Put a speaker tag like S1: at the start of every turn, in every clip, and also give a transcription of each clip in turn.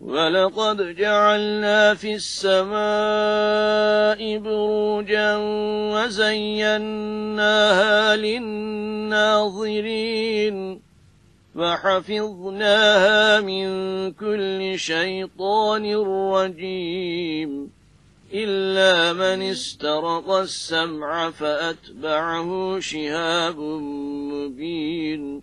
S1: ولقد جعلنا في السماء بروجا وزيناها للناظرين فحفظناها من كل شيطان رجيم إلا من استرق السمع فأتبعه شهاب مبين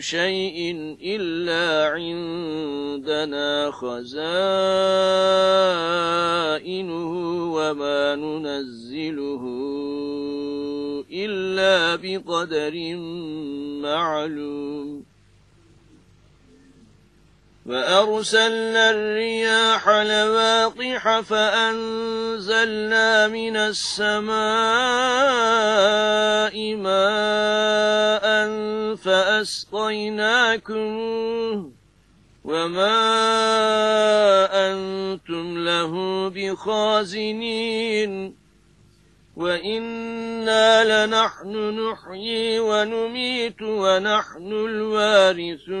S1: شيء إلا عندنا خزائنه وما ننزله إلا بقدر معلوم. وأرسلنا الرياح لواقح فأنزلنا من السماء ماء فأسقيناكم وما أنتم له بخازنين وإنا لنحن نحيي ونميت ونحن الوارثون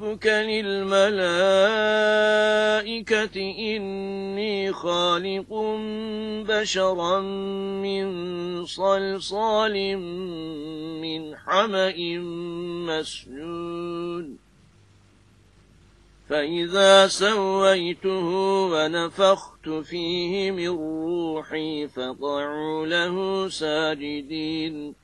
S1: ربك للملائكة إني خالق بشرا من صلصال من حمأ مسنون فإذا سويته ونفخت فيه من روحي فقعوا له ساجدين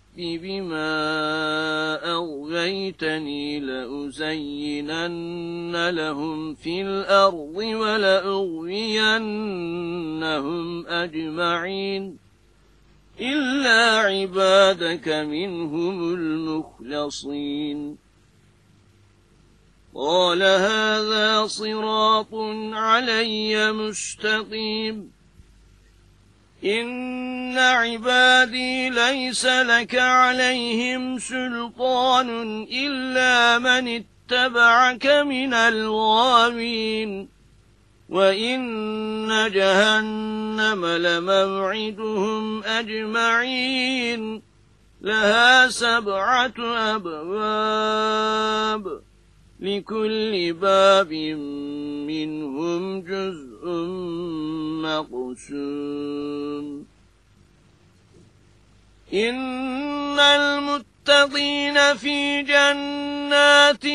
S1: بما أغويتني لأزينن لهم في الأرض ولأغوينهم أجمعين إلا عبادك منهم المخلصين. قال هذا صراط علي مستقيم. إن عبادي ليس لك عليهم سلطان إلا من اتبعك من الغاوين وإن جهنم لموعدهم أجمعين لها سبعة أبواب لكل باب منهم جزء مقسوم. إن المتقين في جنات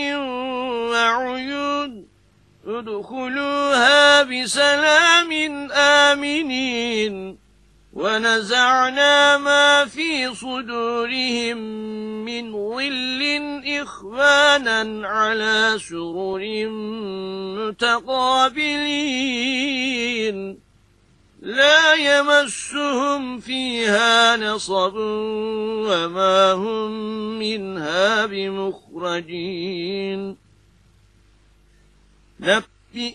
S1: وعيون ادخلوها بسلام آمنين. ونزعنا ما في صدورهم من ظل إخوانا على سرر متقابلين. لا يمسهم فيها نصب وما هم منها بمخرجين. نبئ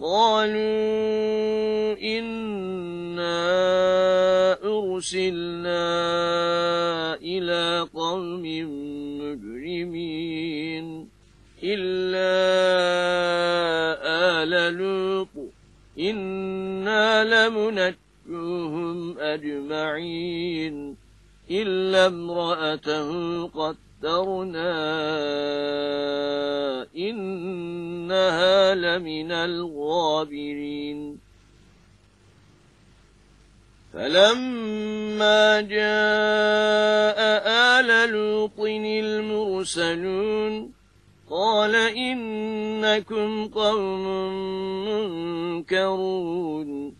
S1: قالوا إنا أرسلنا إلى قوم مجرمين إلا آل لوط إنا لمنجوهم أجمعين إلا امرأته قدرنا إنها لمن الغابرين فلما جاء آل لوط المرسلون قال إنكم قوم منكرون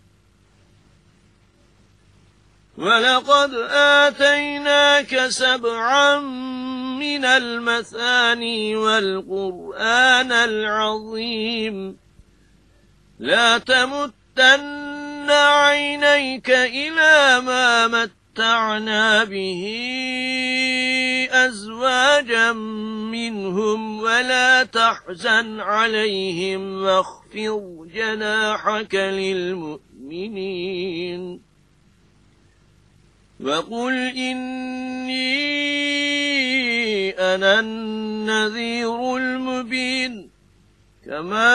S1: ولقد آتيناك سبعا من المثاني والقرآن العظيم. لا تمتن عينيك إلى ما متعنا به أزواجا منهم ولا تحزن عليهم واخفض جناحك للمؤمنين. وقل إني أنا النذير المبين كما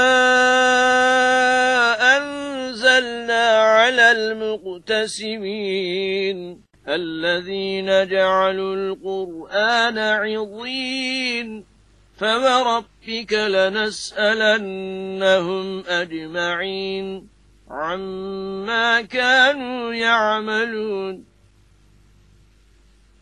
S1: أنزلنا على المقتسمين الذين جعلوا القرآن عظيم فوربك لنسألنهم أجمعين عما كانوا يعملون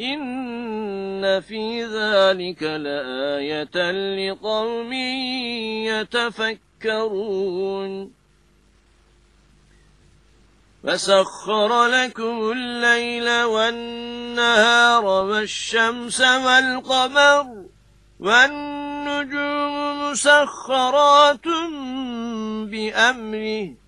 S1: إن في ذلك لآية لقوم يتفكرون فسخر لكم الليل والنهار والشمس والقمر والنجوم مسخرات بأمره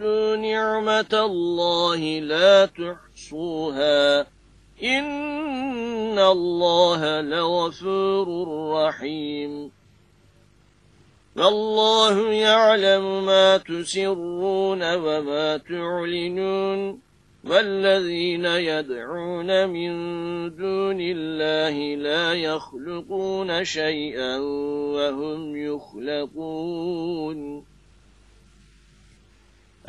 S1: تعدوا نعمة الله لا تحصوها. إن الله لغفور رحيم. فالله يعلم ما تسرون وما تعلنون. والذين يدعون من دون الله لا يخلقون شيئا وهم يخلقون.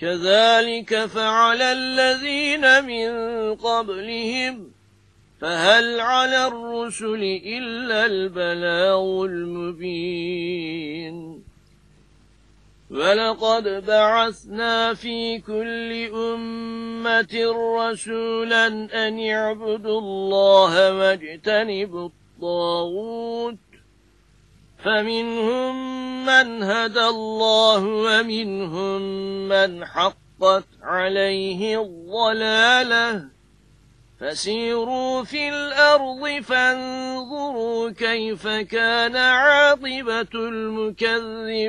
S1: كذلك فعل الذين من قبلهم فهل على الرسل إلا البلاغ المبين. ولقد بعثنا في كل أمة رسولا أن يعبدوا الله واجتنبوا الطاغوت فمنهم من هدى الله ومنهم من حقت عليه الضلاله. فسيروا في الأرض فانظروا كيف كان عاقبة المكذبين.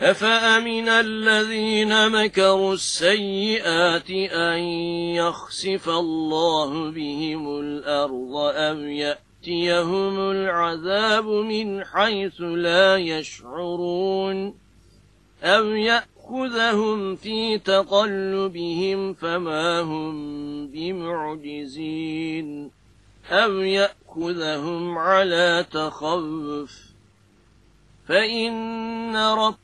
S1: أفأمن الذين مكروا السيئات أن يخسف الله بهم الأرض أم يأتيهم العذاب من حيث لا يشعرون أم يأخذهم في تقلبهم فما هم بمعجزين أم يأخذهم على تخوف فإن رب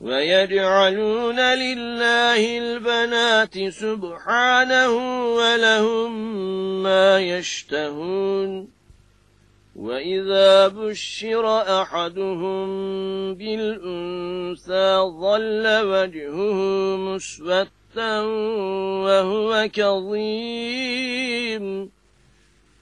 S1: ويجعلون لله البنات سبحانه ولهم ما يشتهون. وإذا بشر أحدهم بالأنثى ظل وجهه مسوتا وهو كظيم.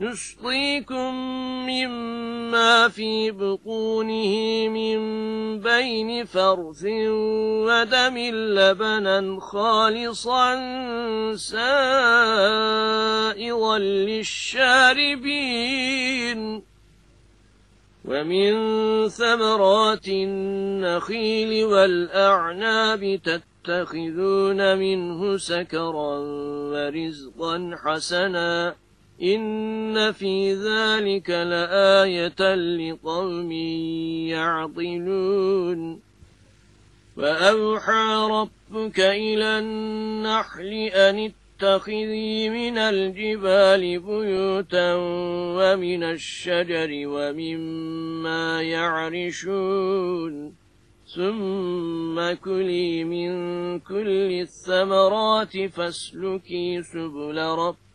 S1: نسقيكم مما في بطونه من بين فرث ودم لبنا خالصا سائغا للشاربين ومن ثمرات النخيل والأعناب تتخذون منه سكرا ورزقا حسنا إن في ذلك لآية لقوم يعقلون وأوحى ربك إلى النحل أن اتخذي من الجبال بيوتا ومن الشجر ومما يعرشون ثم كلي من كل الثمرات فاسلكي سبل ربك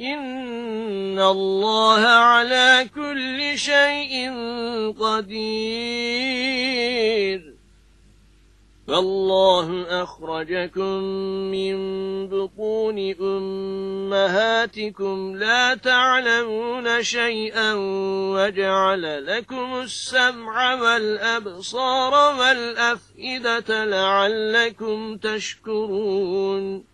S1: إن الله على كل شيء قدير. فالله أخرجكم من بطون أمهاتكم لا تعلمون شيئا وجعل لكم السمع والأبصار والأفئدة لعلكم تشكرون.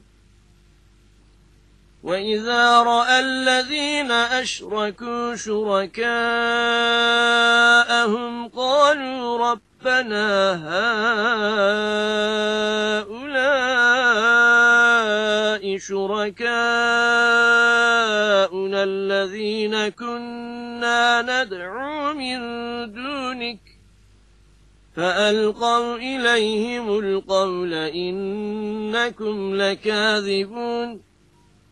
S1: وإذا رأى الذين أشركوا شركاءهم قالوا ربنا هؤلاء شركاؤنا الذين كنا ندعو من دونك فألقوا إليهم القول إنكم لكاذبون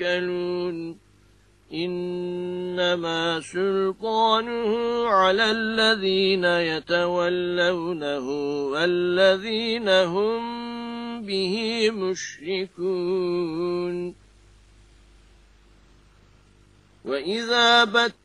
S1: يتوكلون. إنما سلطانه على الذين يتولونه والذين هم به مشركون. وإذا بت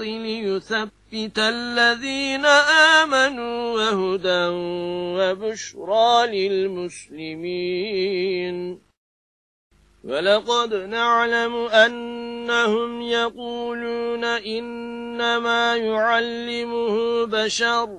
S1: ليثبت ليثبت الذين آمنوا وهدى وبشرى للمسلمين. ولقد نعلم أنهم يقولون إنما يعلمه بشر.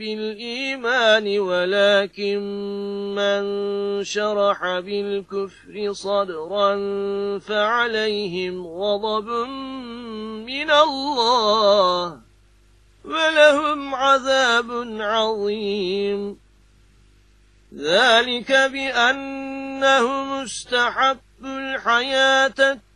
S1: بالإيمان ولكن من شرح بالكفر صدرا فعليهم غضب من الله ولهم عذاب عظيم. ذلك بأنهم استحبوا الحياة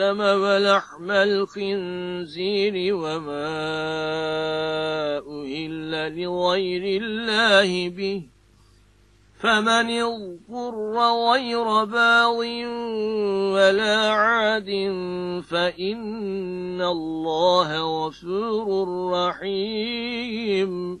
S1: والدم ولحم الخنزير وما أهل لغير الله به فمن اضطر غير باض ولا عاد فإن الله غفور رحيم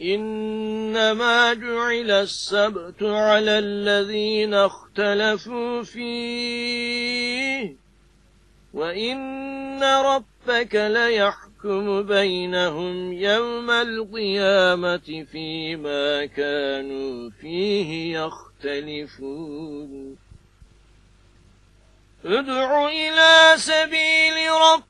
S1: إنما جعل السبت على الذين اختلفوا فيه وإن ربك ليحكم بينهم يوم القيامة فيما كانوا فيه يختلفون. ادع إلى سبيل ربك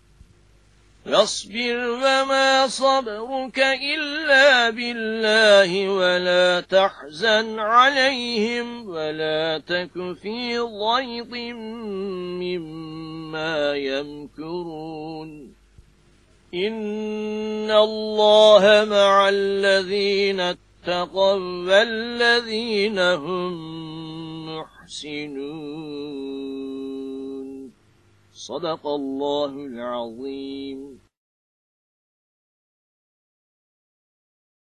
S1: فاصبر وما صبرك إلا بالله ولا تحزن عليهم ولا تك في ضيط مما يمكرون. إن الله مع الذين اتقوا والذين هم محسنون. صدق الله العظيم.